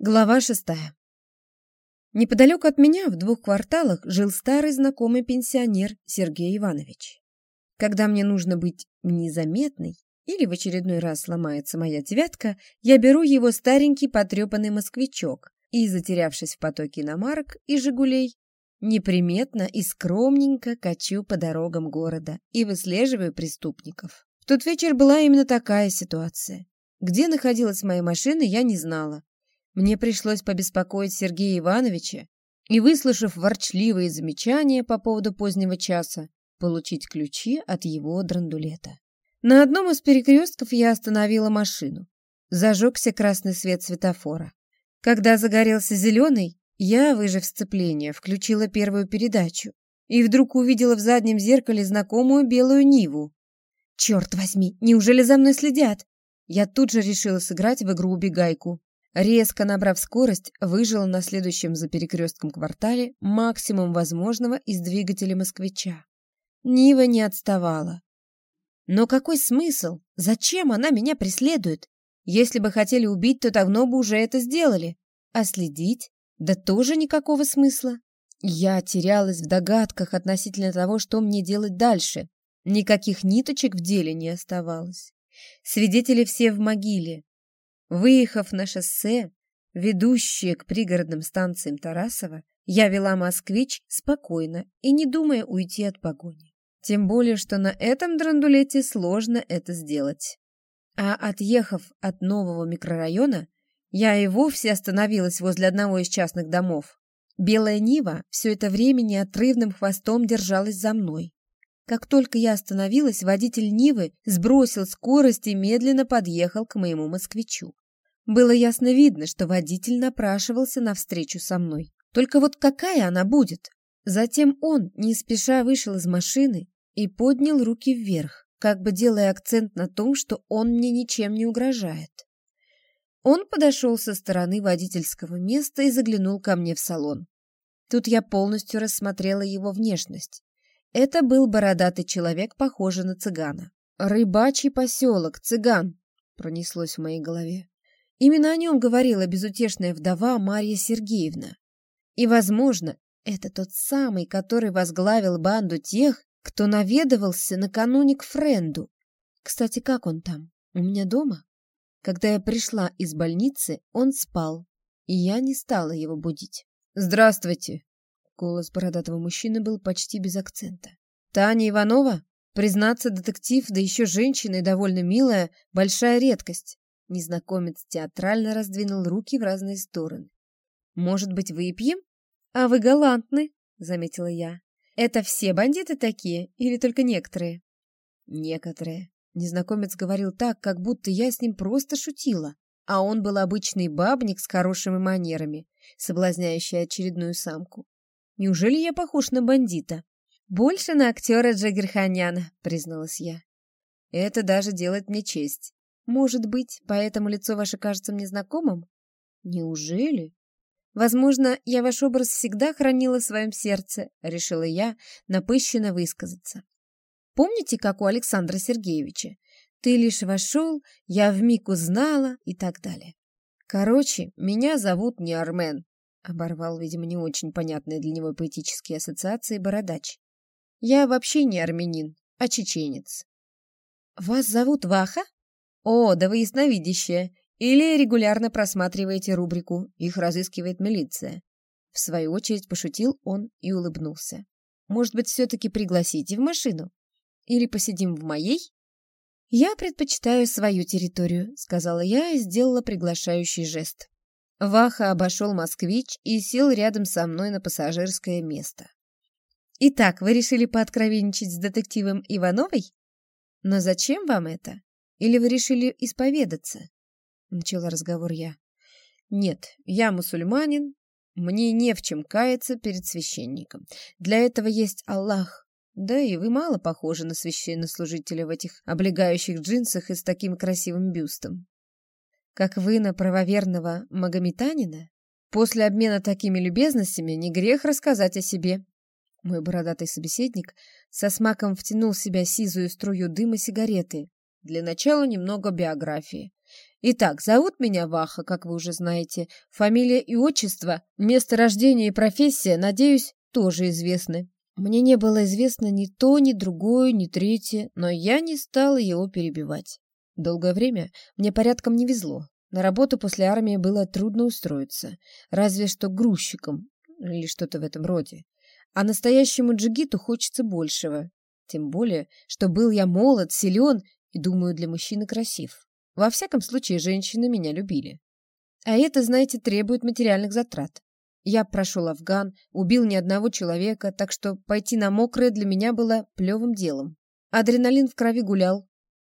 Глава шестая. Неподалеку от меня, в двух кварталах, жил старый знакомый пенсионер Сергей Иванович. Когда мне нужно быть незаметной или в очередной раз сломается моя девятка, я беру его старенький потрепанный москвичок и, затерявшись в потоке иномарок и «Жигулей», неприметно и скромненько качу по дорогам города и выслеживаю преступников. В тот вечер была именно такая ситуация. Где находилась моя машина, я не знала мне пришлось побеспокоить Сергея Ивановича и, выслушав ворчливые замечания по поводу позднего часа, получить ключи от его драндулета. На одном из перекрестков я остановила машину. Зажегся красный свет светофора. Когда загорелся зеленый, я, выжив сцепление, включила первую передачу и вдруг увидела в заднем зеркале знакомую белую Ниву. «Черт возьми, неужели за мной следят?» Я тут же решила сыграть в игру-убегайку. Резко набрав скорость, выжила на следующем за перекрестком квартале максимум возможного из двигателя москвича. Нива не отставала. Но какой смысл? Зачем она меня преследует? Если бы хотели убить, то давно бы уже это сделали. А следить? Да тоже никакого смысла. Я терялась в догадках относительно того, что мне делать дальше. Никаких ниточек в деле не оставалось. Свидетели все в могиле. Выехав на шоссе, ведущее к пригородным станциям Тарасова, я вела москвич спокойно и не думая уйти от погони. Тем более, что на этом драндулете сложно это сделать. А отъехав от нового микрорайона, я и вовсе остановилась возле одного из частных домов. Белая Нива все это время неотрывным хвостом держалась за мной. Как только я остановилась, водитель Нивы сбросил скорость и медленно подъехал к моему москвичу. Было ясно видно, что водитель напрашивался на встречу со мной. Только вот какая она будет? Затем он, не спеша, вышел из машины и поднял руки вверх, как бы делая акцент на том, что он мне ничем не угрожает. Он подошел со стороны водительского места и заглянул ко мне в салон. Тут я полностью рассмотрела его внешность. Это был бородатый человек, похожий на цыгана. «Рыбачий поселок, цыган!» пронеслось в моей голове. Именно о нем говорила безутешная вдова Марья Сергеевна. И, возможно, это тот самый, который возглавил банду тех, кто наведывался накануне к Френду. Кстати, как он там? У меня дома? Когда я пришла из больницы, он спал, и я не стала его будить. «Здравствуйте!» Голос бородатого мужчины был почти без акцента. «Таня Иванова? Признаться, детектив, да еще женщина и довольно милая, большая редкость. Незнакомец театрально раздвинул руки в разные стороны. «Может быть, выпьем?» «А вы галантны», — заметила я. «Это все бандиты такие или только некоторые?» «Некоторые». Незнакомец говорил так, как будто я с ним просто шутила, а он был обычный бабник с хорошими манерами, соблазняющий очередную самку. Неужели я похож на бандита? Больше на актера Джагерханяна, призналась я. Это даже делает мне честь. Может быть, поэтому лицо ваше кажется мне знакомым? Неужели? Возможно, я ваш образ всегда хранила в своем сердце, решила я напыщенно высказаться. Помните, как у Александра Сергеевича? Ты лишь вошел, я вмиг узнала и так далее. Короче, меня зовут не Армен, оборвал, видимо, не очень понятные для него поэтические ассоциации бородач. Я вообще не армянин, а чеченец. Вас зовут Ваха? О, да вы ясновидящая. Или регулярно просматриваете рубрику «Их разыскивает милиция». В свою очередь пошутил он и улыбнулся. Может быть, все-таки пригласите в машину? Или посидим в моей? «Я предпочитаю свою территорию», — сказала я и сделала приглашающий жест. Ваха обошел москвич и сел рядом со мной на пассажирское место. «Итак, вы решили пооткровенничать с детективом Ивановой? Но зачем вам это? Или вы решили исповедаться?» Начала разговор я. «Нет, я мусульманин, мне не в чем каяться перед священником. Для этого есть Аллах. Да и вы мало похожи на священнослужителя в этих облегающих джинсах и с таким красивым бюстом. Как вы на правоверного магометанина? После обмена такими любезностями не грех рассказать о себе». Мой бородатый собеседник со смаком втянул в себя сизую струю дыма сигареты, для начала немного биографии. Итак, зовут меня Ваха, как вы уже знаете. Фамилия и отчество, место рождения и профессия, надеюсь, тоже известны. Мне не было известно ни то, ни другое, ни третье, но я не стала его перебивать. Долгое время мне порядком не везло. На работу после армии было трудно устроиться, разве что грузчиком или что-то в этом роде. А настоящему джигиту хочется большего. Тем более, что был я молод, силен и, думаю, для мужчины красив. Во всяком случае, женщины меня любили. А это, знаете, требует материальных затрат. Я прошел Афган, убил ни одного человека, так что пойти на мокрое для меня было плевым делом. Адреналин в крови гулял,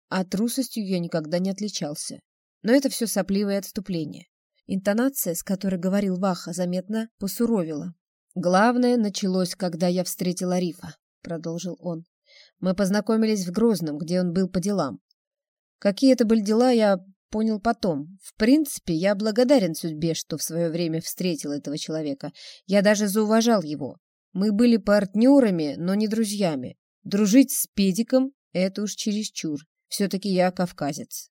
а трусостью я никогда не отличался. Но это все сопливое отступление. Интонация, с которой говорил Ваха, заметно посуровила. «Главное началось, когда я встретил Арифа», — продолжил он. «Мы познакомились в Грозном, где он был по делам. Какие это были дела, я понял потом. В принципе, я благодарен судьбе, что в свое время встретил этого человека. Я даже зауважал его. Мы были партнерами, но не друзьями. Дружить с педиком — это уж чересчур. Все-таки я кавказец.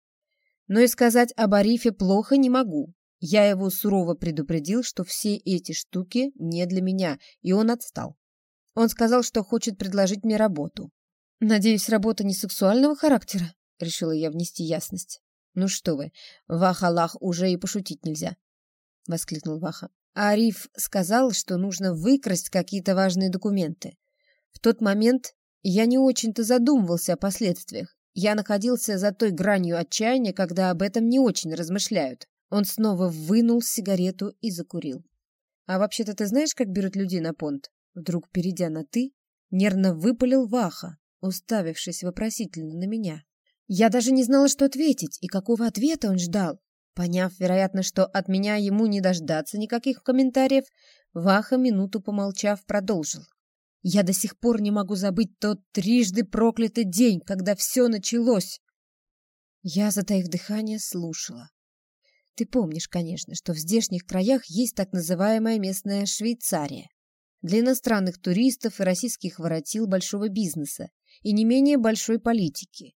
Но и сказать об Арифе плохо не могу. Я его сурово предупредил, что все эти штуки не для меня, и он отстал. Он сказал, что хочет предложить мне работу. Надеюсь, работа не сексуального характера? — решила я внести ясность. «Ну что вы, Ваха-Лах уже и пошутить нельзя!» — воскликнул Ваха. Ариф сказал, что нужно выкрасть какие-то важные документы. В тот момент я не очень-то задумывался о последствиях. Я находился за той гранью отчаяния, когда об этом не очень размышляют. Он снова вынул сигарету и закурил. «А вообще-то ты знаешь, как берут людей на понт?» Вдруг, перейдя на «ты», нервно выпалил Ваха, уставившись вопросительно на меня. Я даже не знала, что ответить, и какого ответа он ждал. Поняв, вероятно, что от меня ему не дождаться никаких комментариев, Ваха, минуту помолчав, продолжил. «Я до сих пор не могу забыть тот трижды проклятый день, когда все началось!» Я, затаив дыхание, слушала. Ты помнишь, конечно, что в здешних краях есть так называемая местная Швейцария. Для иностранных туристов и российских воротил большого бизнеса и не менее большой политики.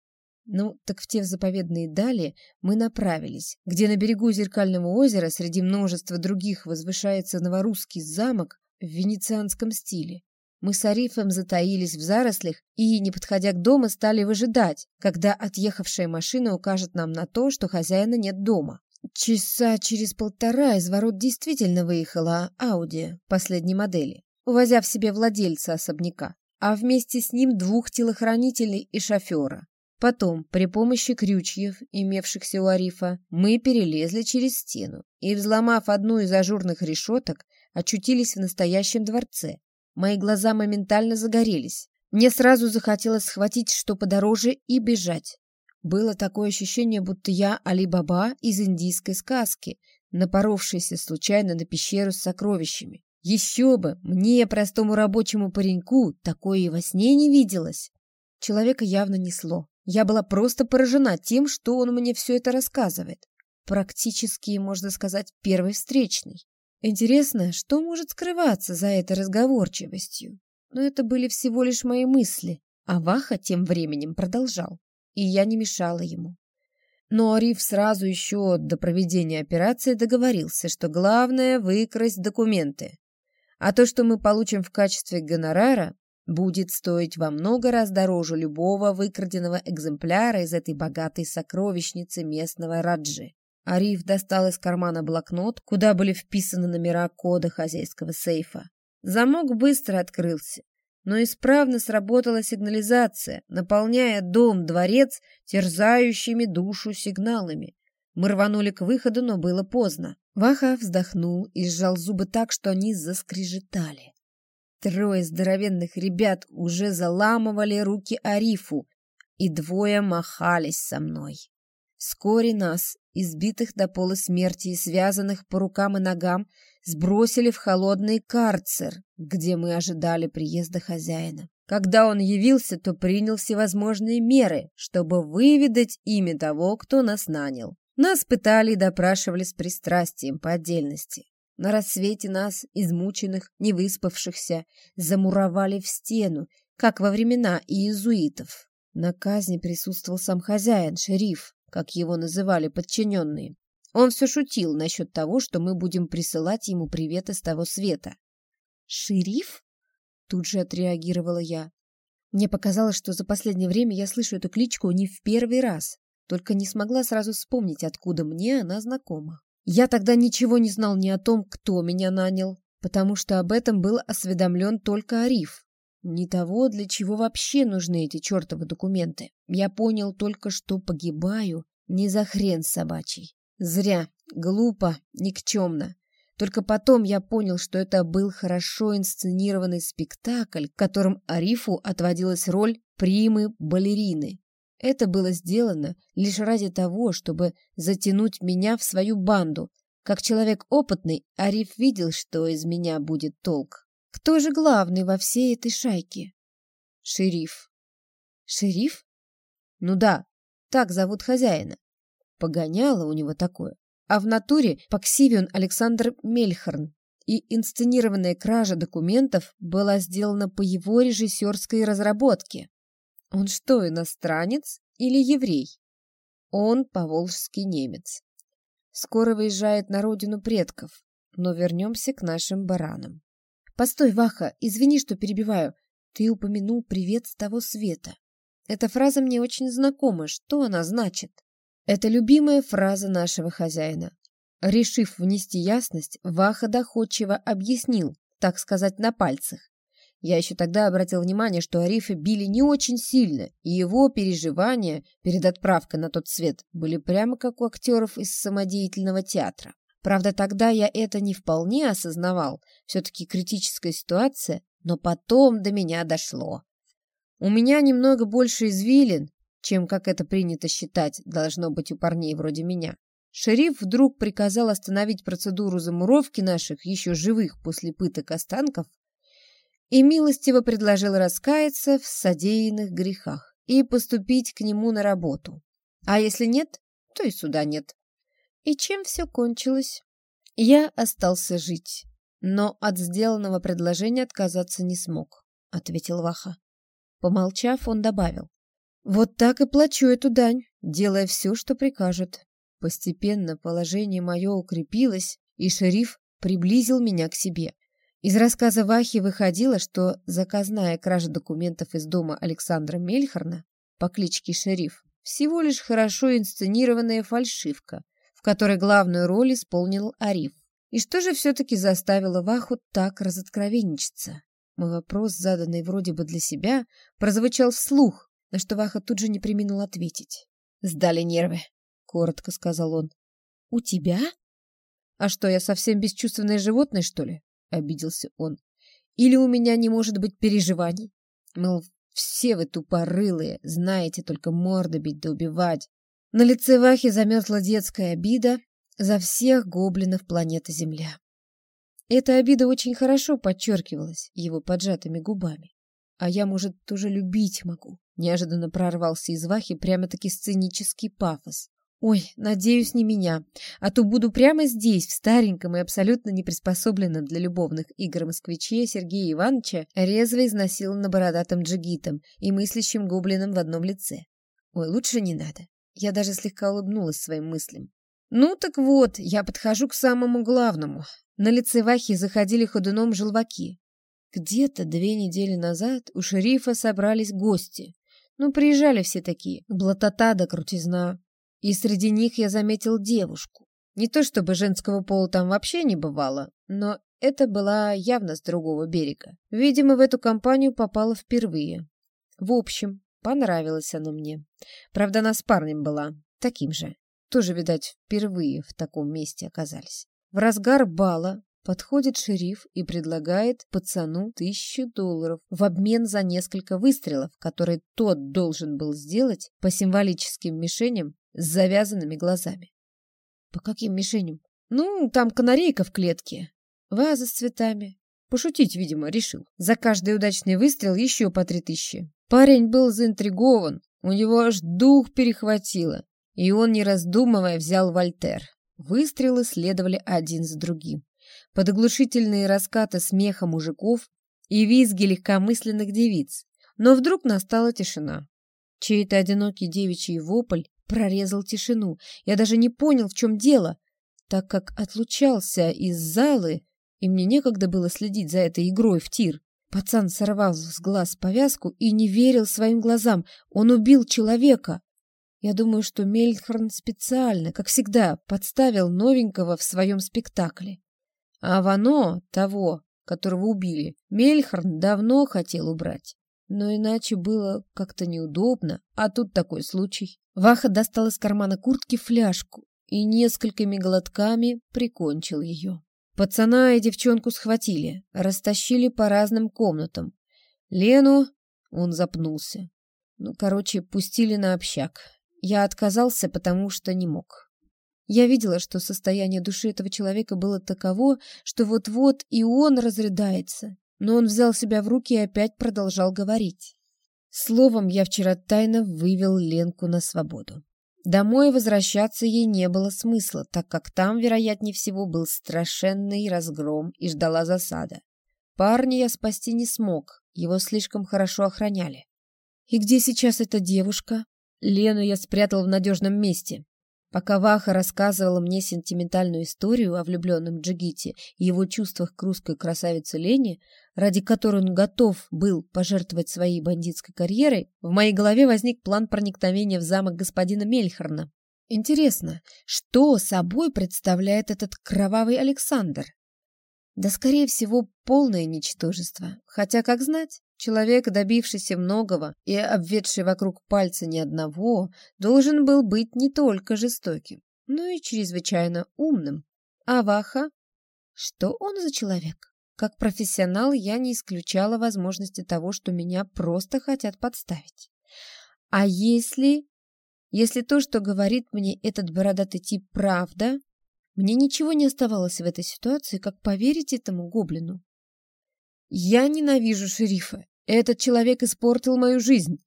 Ну, так в те заповедные дали мы направились, где на берегу Зеркального озера среди множества других возвышается новорусский замок в венецианском стиле. Мы с Арифом затаились в зарослях и, не подходя к дому, стали выжидать, когда отъехавшая машина укажет нам на то, что хозяина нет дома. Часа через полтора из ворот действительно выехала Ауди последней модели, увозя в себе владельца особняка, а вместе с ним двух телохранителей и шофера. Потом, при помощи крючьев, имевшихся у Арифа, мы перелезли через стену и, взломав одну из ажурных решеток, очутились в настоящем дворце. Мои глаза моментально загорелись. Мне сразу захотелось схватить что подороже и бежать. Было такое ощущение, будто я Али-Баба из индийской сказки, напоровшийся случайно на пещеру с сокровищами. Еще бы, мне, простому рабочему пареньку, такое и во сне не виделось. Человека явно несло. Я была просто поражена тем, что он мне все это рассказывает. Практически, можно сказать, первый встречный. Интересно, что может скрываться за этой разговорчивостью? Но это были всего лишь мои мысли, а Ваха тем временем продолжал, и я не мешала ему. Но Ариф сразу еще до проведения операции договорился, что главное — выкрасть документы. А то, что мы получим в качестве гонорара, будет стоить во много раз дороже любого выкраденного экземпляра из этой богатой сокровищницы местного Раджи. Ариф достал из кармана блокнот, куда были вписаны номера кода хозяйского сейфа. Замок быстро открылся, но исправно сработала сигнализация, наполняя дом-дворец терзающими душу сигналами. Мы рванули к выходу, но было поздно. Ваха вздохнул и сжал зубы так, что они заскрежетали. Трое здоровенных ребят уже заламывали руки Арифу, и двое махались со мной. Вскоре нас, избитых до пола смерти и связанных по рукам и ногам, сбросили в холодный карцер, где мы ожидали приезда хозяина. Когда он явился, то принял всевозможные меры, чтобы выведать имя того, кто нас нанял. Нас пытали и допрашивали с пристрастием по отдельности. На рассвете нас, измученных, невыспавшихся, замуровали в стену, как во времена иезуитов. На казни присутствовал сам хозяин, шериф, как его называли подчиненные. Он все шутил насчет того, что мы будем присылать ему приветы с того света. «Шериф?» — тут же отреагировала я. Мне показалось, что за последнее время я слышу эту кличку не в первый раз, только не смогла сразу вспомнить, откуда мне она знакома. Я тогда ничего не знал ни о том, кто меня нанял, потому что об этом был осведомлен только Ариф. Ни того, для чего вообще нужны эти чертовы документы. Я понял только, что погибаю не за хрен собачий. Зря, глупо, никчемно. Только потом я понял, что это был хорошо инсценированный спектакль, которым Арифу отводилась роль примы-балерины. Это было сделано лишь ради того, чтобы затянуть меня в свою банду. Как человек опытный, Ариф видел, что из меня будет толк. Кто же главный во всей этой шайке? Шериф. Шериф? Ну да, так зовут хозяина. Погоняло у него такое. А в натуре Паксивион Александр Мельхорн. И инсценированная кража документов была сделана по его режиссерской разработке. Он что, иностранец или еврей? Он поволжский немец. Скоро выезжает на родину предков, но вернемся к нашим баранам. Постой, Ваха, извини, что перебиваю. Ты упомянул привет с того света. Эта фраза мне очень знакома. Что она значит? Это любимая фраза нашего хозяина. Решив внести ясность, Ваха доходчиво объяснил, так сказать, на пальцах. Я еще тогда обратил внимание, что Арифа били не очень сильно, и его переживания перед отправкой на тот свет были прямо как у актеров из самодеятельного театра. Правда, тогда я это не вполне осознавал, все-таки критическая ситуация, но потом до меня дошло. У меня немного больше извилин, чем, как это принято считать, должно быть у парней вроде меня. Шериф вдруг приказал остановить процедуру замуровки наших еще живых после пыток останков и милостиво предложил раскаяться в содеянных грехах и поступить к нему на работу. А если нет, то и суда нет. И чем все кончилось? Я остался жить, но от сделанного предложения отказаться не смог, — ответил Ваха. Помолчав, он добавил. Вот так и плачу эту дань, делая все, что прикажет. Постепенно положение мое укрепилось, и шериф приблизил меня к себе — из рассказа Вахи выходило, что заказная кража документов из дома Александра Мельхорна по кличке Шериф всего лишь хорошо инсценированная фальшивка, которой главную роль исполнил Ариф. И что же все-таки заставило Ваху так разоткровенничаться? Мой вопрос, заданный вроде бы для себя, прозвучал вслух, на что Ваха тут же не приминул ответить. «Сдали нервы», — коротко сказал он. «У тебя?» «А что, я совсем бесчувственное животное, что ли?» — обиделся он. «Или у меня не может быть переживаний? Мол, все вы тупорылые, знаете только морды бить да убивать». На лице Вахи замерзла детская обида за всех гоблинов планеты Земля. Эта обида очень хорошо подчеркивалась его поджатыми губами. А я, может, тоже любить могу. Неожиданно прорвался из Вахи прямо-таки сценический пафос. Ой, надеюсь, не меня, а то буду прямо здесь, в стареньком и абсолютно неприспособленном для любовных игр москвиче Сергея Ивановича, резво изнасилован бородатым джигитом и мыслящим гоблином в одном лице. Ой, лучше не надо. Я даже слегка улыбнулась своим мыслям. Ну так вот, я подхожу к самому главному. На лице Вахи заходили ходуном желваки. Где-то две недели назад у шерифа собрались гости. Ну, приезжали все такие, блатота да крутизна. И среди них я заметил девушку. Не то чтобы женского пола там вообще не бывало, но это была явно с другого берега. Видимо, в эту компанию попала впервые. В общем, понравилась она мне. Правда, она с парнем была, таким же. Тоже, видать, впервые в таком месте оказались. В разгар бала подходит шериф и предлагает пацану тысячу долларов в обмен за несколько выстрелов, которые тот должен был сделать по символическим мишеням с завязанными глазами. По каким мишеням? Ну, там канарейка в клетке, ваза с цветами. Пошутить, видимо, решил. За каждый удачный выстрел еще по три тысячи. Парень был заинтригован, у него аж дух перехватило, и он, не раздумывая, взял Вольтер. Выстрелы следовали один за другим. Под оглушительные раскаты смеха мужиков и визги легкомысленных девиц. Но вдруг настала тишина. Чей-то одинокий девичий вопль прорезал тишину. Я даже не понял, в чем дело, так как отлучался из залы, и мне некогда было следить за этой игрой в тир. Пацан сорвал с глаз повязку и не верил своим глазам. Он убил человека. Я думаю, что Мельхорн специально, как всегда, подставил новенького в своем спектакле. А Вано, того, которого убили, Мельхорн давно хотел убрать. Но иначе было как-то неудобно, а тут такой случай. Ваха достал из кармана куртки фляжку и несколькими глотками прикончил ее. Пацана и девчонку схватили, растащили по разным комнатам. Лену он запнулся. Ну, короче, пустили на общак. Я отказался, потому что не мог. Я видела, что состояние души этого человека было таково, что вот-вот и он разрыдается. Но он взял себя в руки и опять продолжал говорить. Словом, я вчера тайно вывел Ленку на свободу. Домой возвращаться ей не было смысла, так как там, вероятнее всего, был страшенный разгром и ждала засада. Парня я спасти не смог, его слишком хорошо охраняли. «И где сейчас эта девушка?» Лену я спрятал в надежном месте. Пока Ваха рассказывала мне сентиментальную историю о влюбленном Джигите и его чувствах к русской красавице Лене, ради которой он готов был пожертвовать своей бандитской карьерой, в моей голове возник план проникновения в замок господина Мельхорна. Интересно, что собой представляет этот кровавый Александр? Да, скорее всего, полное ничтожество. Хотя, как знать, Человек, добившийся многого и обведший вокруг пальца ни одного, должен был быть не только жестоким, но и чрезвычайно умным. А Ваха? Что он за человек? Как профессионал я не исключала возможности того, что меня просто хотят подставить. А если... Если то, что говорит мне этот бородатый тип, правда, мне ничего не оставалось в этой ситуации, как поверить этому гоблину. Я ненавижу шерифа. Этот человек испортил мою жизнь.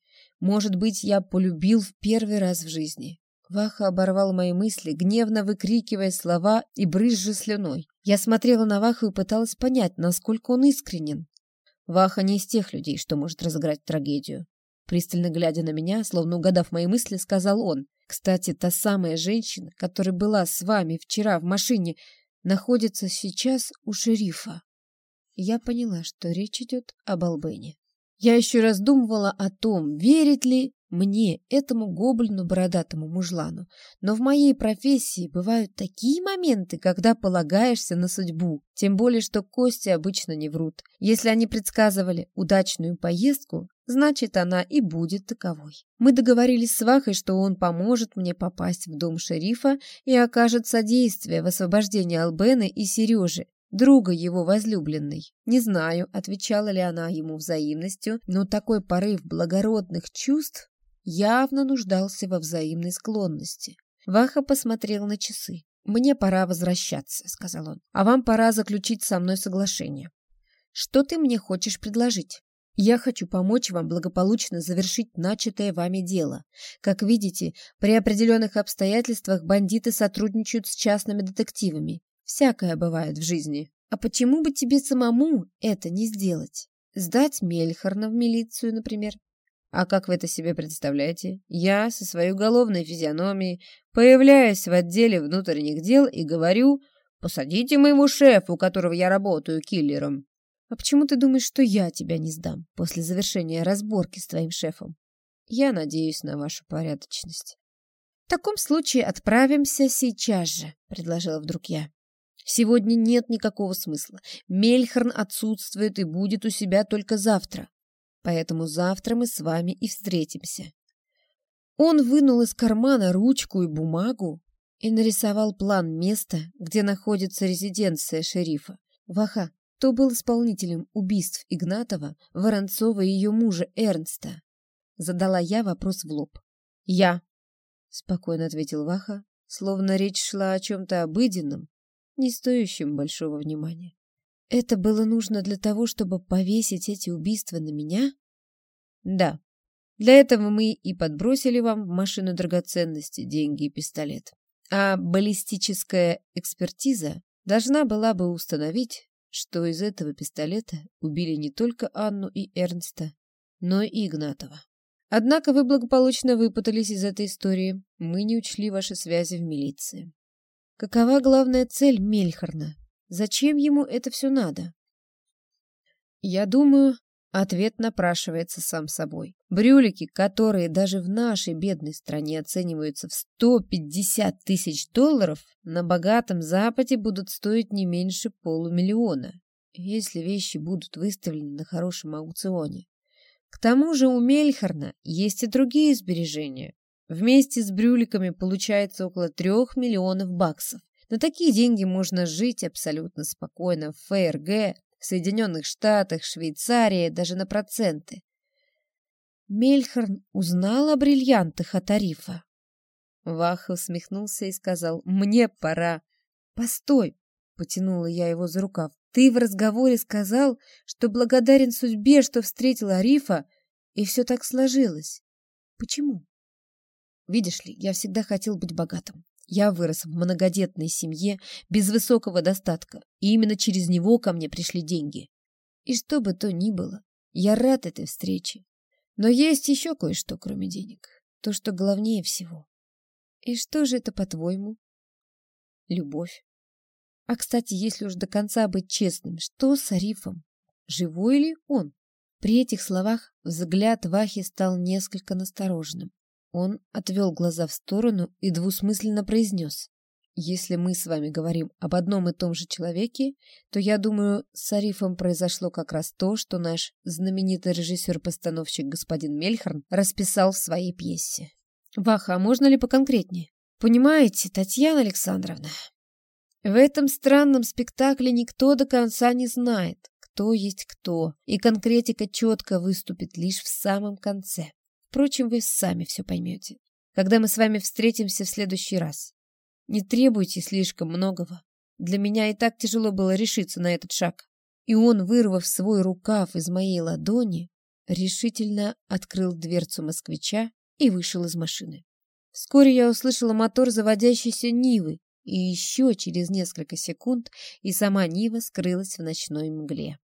Может быть, я полюбил в первый раз в жизни. Ваха оборвал мои мысли, гневно выкрикивая слова и брызжа слюной. Я смотрела на Ваху и пыталась понять, насколько он искренен. Ваха не из тех людей, что может разыграть трагедию. Пристально глядя на меня, словно угадав мои мысли, сказал он. «Кстати, та самая женщина, которая была с вами вчера в машине, находится сейчас у шерифа» я поняла, что речь идет об Албене. Я еще раздумывала о том, верить ли мне, этому гоблину бородатому мужлану. Но в моей профессии бывают такие моменты, когда полагаешься на судьбу. Тем более, что кости обычно не врут. Если они предсказывали удачную поездку, значит, она и будет таковой. Мы договорились с Вахой, что он поможет мне попасть в дом шерифа и окажет содействие в освобождении Албены и Сережи, друга его возлюбленной. Не знаю, отвечала ли она ему взаимностью, но такой порыв благородных чувств явно нуждался во взаимной склонности. Ваха посмотрел на часы. «Мне пора возвращаться», — сказал он. «А вам пора заключить со мной соглашение. Что ты мне хочешь предложить?» Я хочу помочь вам благополучно завершить начатое вами дело. Как видите, при определенных обстоятельствах бандиты сотрудничают с частными детективами. Всякое бывает в жизни. А почему бы тебе самому это не сделать? Сдать Мельхарна в милицию, например? А как вы это себе представляете? Я со своей уголовной физиономией появляюсь в отделе внутренних дел и говорю, посадите моему шефу, у которого я работаю, киллером. А почему ты думаешь, что я тебя не сдам после завершения разборки с твоим шефом? Я надеюсь на вашу порядочность. В таком случае отправимся сейчас же, предложила вдруг я. Сегодня нет никакого смысла. Мельхорн отсутствует и будет у себя только завтра. Поэтому завтра мы с вами и встретимся. Он вынул из кармана ручку и бумагу и нарисовал план места, где находится резиденция шерифа. Ваха, кто был исполнителем убийств Игнатова, Воронцова и ее мужа Эрнста? Задала я вопрос в лоб. «Я», — спокойно ответил Ваха, словно речь шла о чем-то обыденном, не стоящим большого внимания. Это было нужно для того, чтобы повесить эти убийства на меня? Да. Для этого мы и подбросили вам в машину драгоценности, деньги и пистолет. А баллистическая экспертиза должна была бы установить, что из этого пистолета убили не только Анну и Эрнста, но и Игнатова. Однако вы благополучно выпутались из этой истории. Мы не учли ваши связи в милиции. Какова главная цель Мельхарна? Зачем ему это все надо? Я думаю, ответ напрашивается сам собой. Брюлики, которые даже в нашей бедной стране оцениваются в 150 тысяч долларов, на богатом Западе будут стоить не меньше полумиллиона, если вещи будут выставлены на хорошем аукционе. К тому же у Мельхарна есть и другие сбережения. Вместе с брюликами получается около трех миллионов баксов. На такие деньги можно жить абсолютно спокойно в ФРГ, в Соединенных Штатах, Швейцарии, даже на проценты. Мельхарн узнал о бриллиантах от Арифа. Ваха усмехнулся и сказал, «Мне пора». «Постой!» — потянула я его за рукав. Ты в разговоре сказал, что благодарен судьбе, что встретил Арифа, и все так сложилось. Почему? Видишь ли, я всегда хотел быть богатым. Я вырос в многодетной семье без высокого достатка, и именно через него ко мне пришли деньги. И что бы то ни было, я рад этой встрече. Но есть еще кое-что, кроме денег. То, что главнее всего. И что же это, по-твоему? Любовь. А, кстати, если уж до конца быть честным, что с Арифом? Живой ли он? При этих словах взгляд Вахи стал несколько настороженным. Он отвел глаза в сторону и двусмысленно произнес. «Если мы с вами говорим об одном и том же человеке, то, я думаю, с Арифом произошло как раз то, что наш знаменитый режиссер-постановщик господин Мельхорн расписал в своей пьесе. Ваха, а можно ли поконкретнее? Понимаете, Татьяна Александровна, в этом странном спектакле никто до конца не знает, кто есть кто, и конкретика четко выступит лишь в самом конце. Впрочем, вы сами все поймете, когда мы с вами встретимся в следующий раз. Не требуйте слишком многого. Для меня и так тяжело было решиться на этот шаг. И он, вырвав свой рукав из моей ладони, решительно открыл дверцу москвича и вышел из машины. Вскоре я услышала мотор заводящейся Нивы, и еще через несколько секунд и сама Нива скрылась в ночной мгле.